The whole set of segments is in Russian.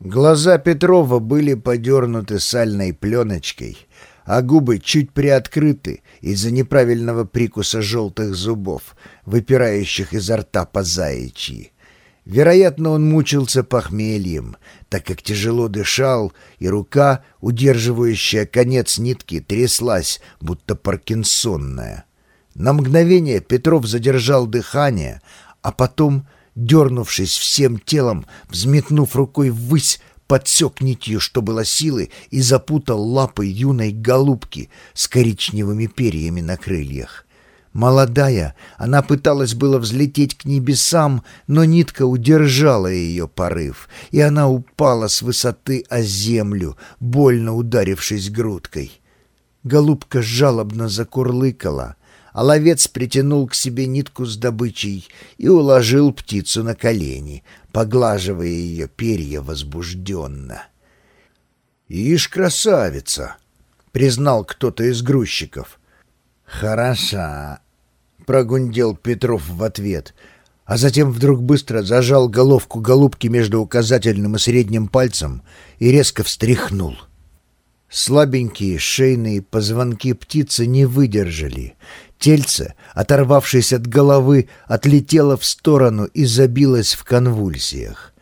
Глаза Петрова были подернуты сальной пленочкой, а губы чуть приоткрыты из-за неправильного прикуса желтых зубов, выпирающих изо рта по заячьи. Вероятно, он мучился похмельем, так как тяжело дышал, и рука, удерживающая конец нитки, тряслась, будто паркинсонная. На мгновение Петров задержал дыхание, а потом, дернувшись всем телом, взметнув рукой ввысь, подсек нитью, что было силы, и запутал лапы юной голубки с коричневыми перьями на крыльях. Молодая, она пыталась было взлететь к небесам, но нитка удержала ее порыв, и она упала с высоты о землю, больно ударившись грудкой. Голубка жалобно закурлыкала, а ловец притянул к себе нитку с добычей и уложил птицу на колени, поглаживая ее перья возбужденно. «Ишь, красавица!» — признал кто-то из грузчиков. «Хороша!» — прогундел Петров в ответ, а затем вдруг быстро зажал головку голубки между указательным и средним пальцем и резко встряхнул. Слабенькие шейные позвонки птицы не выдержали. Тельце, оторвавшись от головы, отлетело в сторону и забилось в конвульсиях.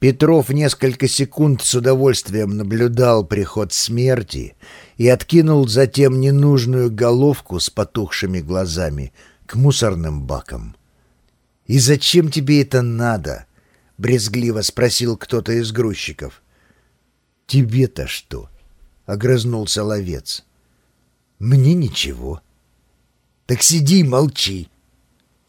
Петров несколько секунд с удовольствием наблюдал приход смерти и откинул затем ненужную головку с потухшими глазами к мусорным бакам. «И зачем тебе это надо?» — брезгливо спросил кто-то из грузчиков. «Тебе-то что?» — огрызнулся ловец. «Мне ничего». «Так сиди молчи».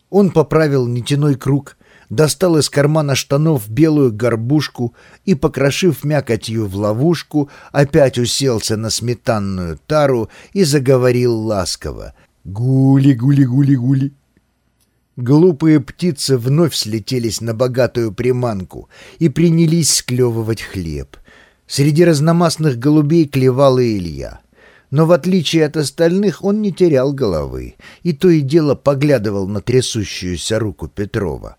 Он поправил нитяной круг — достал из кармана штанов белую горбушку и, покрошив мякотью в ловушку, опять уселся на сметанную тару и заговорил ласково. «Гули-гули-гули-гули!» Глупые птицы вновь слетелись на богатую приманку и принялись склевывать хлеб. Среди разномастных голубей клевал Илья. Но в отличие от остальных он не терял головы и то и дело поглядывал на трясущуюся руку Петрова.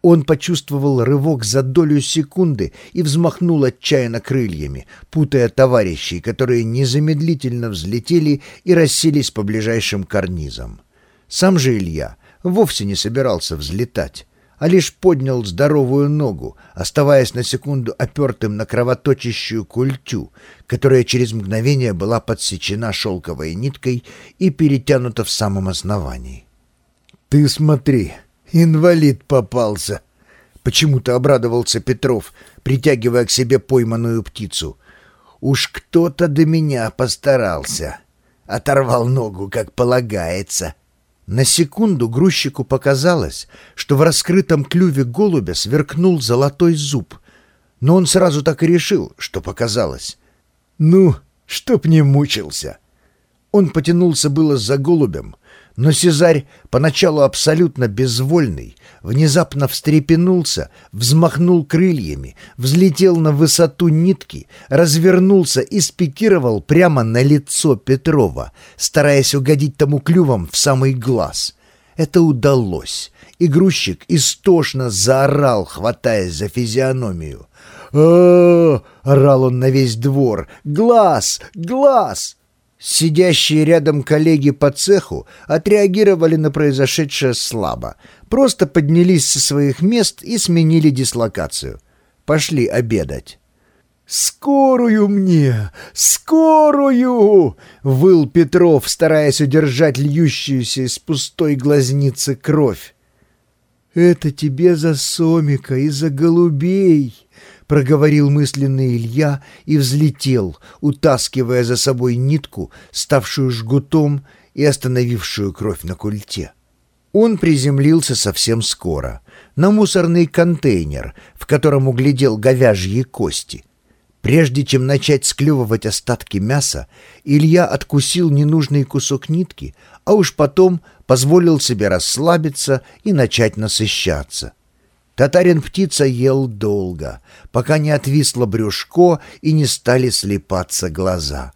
Он почувствовал рывок за долю секунды и взмахнул отчаянно крыльями, путая товарищей, которые незамедлительно взлетели и расселись по ближайшим карнизам. Сам же Илья вовсе не собирался взлетать, а лишь поднял здоровую ногу, оставаясь на секунду опертым на кровоточащую культю, которая через мгновение была подсечена шелковой ниткой и перетянута в самом основании. «Ты смотри!» «Инвалид попался!» Почему-то обрадовался Петров, притягивая к себе пойманную птицу. «Уж кто-то до меня постарался!» Оторвал ногу, как полагается. На секунду грузчику показалось, что в раскрытом клюве голубя сверкнул золотой зуб. Но он сразу так и решил, что показалось. «Ну, чтоб не мучился!» Он потянулся было за голубем, но Сезарь, поначалу абсолютно безвольный, внезапно встрепенулся, взмахнул крыльями, взлетел на высоту нитки, развернулся и спикировал прямо на лицо Петрова, стараясь угодить тому клювом в самый глаз. Это удалось, и грузчик истошно заорал, хватаясь за физиономию. а, орал он на весь двор. «Глаз! Глаз!» Сидящие рядом коллеги по цеху отреагировали на произошедшее слабо, просто поднялись со своих мест и сменили дислокацию. Пошли обедать. «Скорую мне! Скорую!» — выл Петров, стараясь удержать льющуюся из пустой глазницы кровь. «Это тебе за Сомика и за голубей!» Проговорил мысленный Илья и взлетел, утаскивая за собой нитку, ставшую жгутом и остановившую кровь на культе. Он приземлился совсем скоро, на мусорный контейнер, в котором углядел говяжьи кости. Прежде чем начать склевывать остатки мяса, Илья откусил ненужный кусок нитки, а уж потом позволил себе расслабиться и начать насыщаться. Татарин-птица ел долго, пока не отвисло брюшко и не стали слепаться глаза.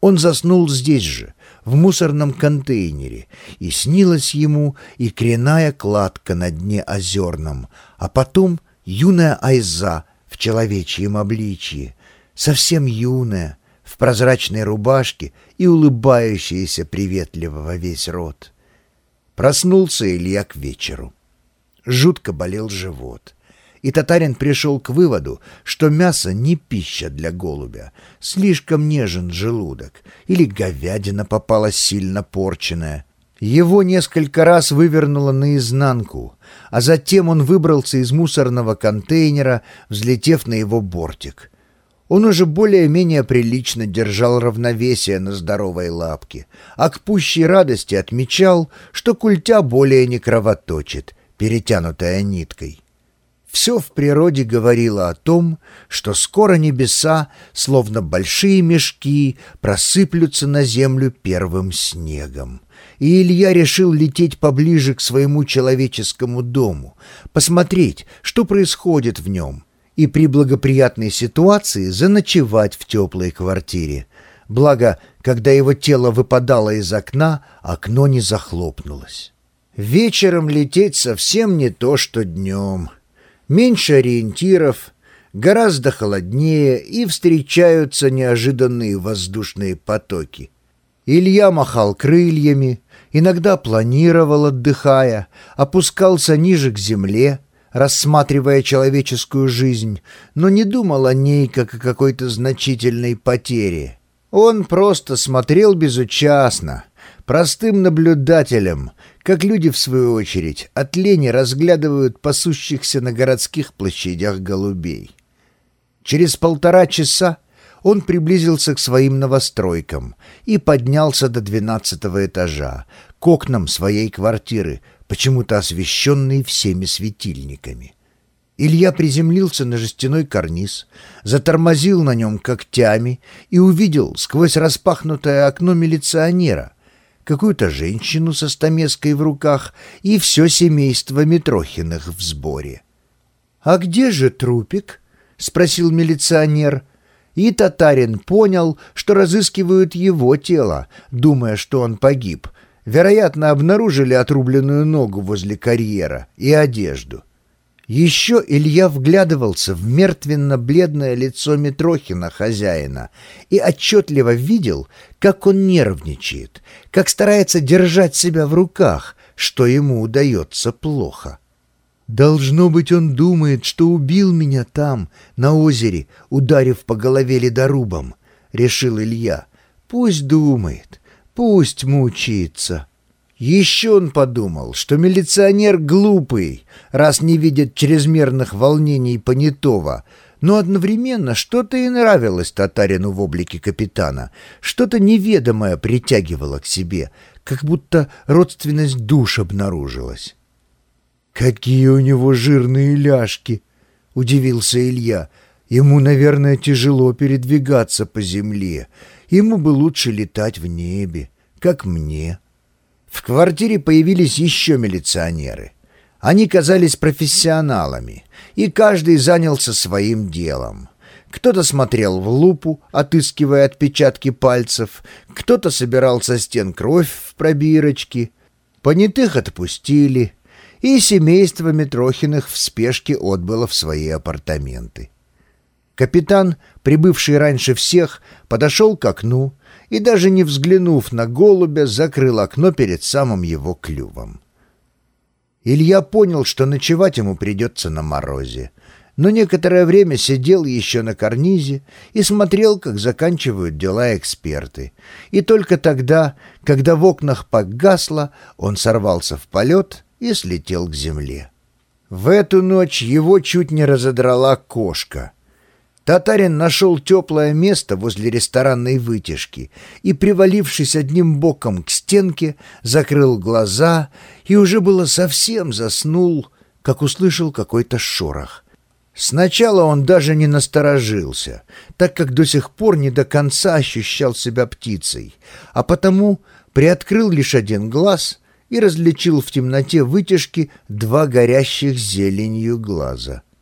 Он заснул здесь же, в мусорном контейнере, и снилась ему и кряная кладка на дне озерном, а потом юная Айза в человечьем обличье, совсем юная, в прозрачной рубашке и улыбающаяся приветливо во весь рот. Проснулся Илья к вечеру. Жутко болел живот. И татарин пришел к выводу, что мясо не пища для голубя, слишком нежен желудок, или говядина попала сильно порченная. Его несколько раз вывернуло наизнанку, а затем он выбрался из мусорного контейнера, взлетев на его бортик. Он уже более-менее прилично держал равновесие на здоровой лапке, а к пущей радости отмечал, что культя более не кровоточит, перетянутая ниткой. Все в природе говорило о том, что скоро небеса, словно большие мешки, просыплются на землю первым снегом. И Илья решил лететь поближе к своему человеческому дому, посмотреть, что происходит в нем, и при благоприятной ситуации заночевать в теплой квартире. Благо, когда его тело выпадало из окна, окно не захлопнулось. Вечером лететь совсем не то, что днем. Меньше ориентиров, гораздо холоднее и встречаются неожиданные воздушные потоки. Илья махал крыльями, иногда планировал, отдыхая, опускался ниже к земле — рассматривая человеческую жизнь, но не думал о ней как о какой-то значительной потере. Он просто смотрел безучастно, простым наблюдателем, как люди, в свою очередь, от лени разглядывают пасущихся на городских площадях голубей. Через полтора часа он приблизился к своим новостройкам и поднялся до двенадцатого этажа, к окнам своей квартиры, почему-то освещенный всеми светильниками. Илья приземлился на жестяной карниз, затормозил на нем когтями и увидел сквозь распахнутое окно милиционера какую-то женщину со стамеской в руках и все семейство Митрохиных в сборе. «А где же трупик?» — спросил милиционер. И татарин понял, что разыскивают его тело, думая, что он погиб, Вероятно, обнаружили отрубленную ногу возле карьера и одежду. Еще Илья вглядывался в мертвенно-бледное лицо Митрохина, хозяина, и отчетливо видел, как он нервничает, как старается держать себя в руках, что ему удается плохо. «Должно быть, он думает, что убил меня там, на озере, ударив по голове ледорубом», — решил Илья. «Пусть думает». Пусть мучается. Еще он подумал, что милиционер глупый, раз не видит чрезмерных волнений понятого, но одновременно что-то и нравилось татарину в облике капитана, что-то неведомое притягивало к себе, как будто родственность душ обнаружилась. «Какие у него жирные ляжки!» — удивился Илья. «Ему, наверное, тяжело передвигаться по земле». Ему бы лучше летать в небе, как мне. В квартире появились еще милиционеры. Они казались профессионалами, и каждый занялся своим делом. Кто-то смотрел в лупу, отыскивая отпечатки пальцев, кто-то собирал со стен кровь в пробирочки. Понятых отпустили, и семейство Митрохиных в спешке отбыло в свои апартаменты. Капитан, прибывший раньше всех, подошел к окну и, даже не взглянув на голубя, закрыл окно перед самым его клювом. Илья понял, что ночевать ему придется на морозе, но некоторое время сидел еще на карнизе и смотрел, как заканчивают дела эксперты. И только тогда, когда в окнах погасло, он сорвался в полет и слетел к земле. В эту ночь его чуть не разодрала кошка — Татарин нашел теплое место возле ресторанной вытяжки и, привалившись одним боком к стенке, закрыл глаза и уже было совсем заснул, как услышал какой-то шорох. Сначала он даже не насторожился, так как до сих пор не до конца ощущал себя птицей, а потому приоткрыл лишь один глаз и различил в темноте вытяжки два горящих зеленью глаза —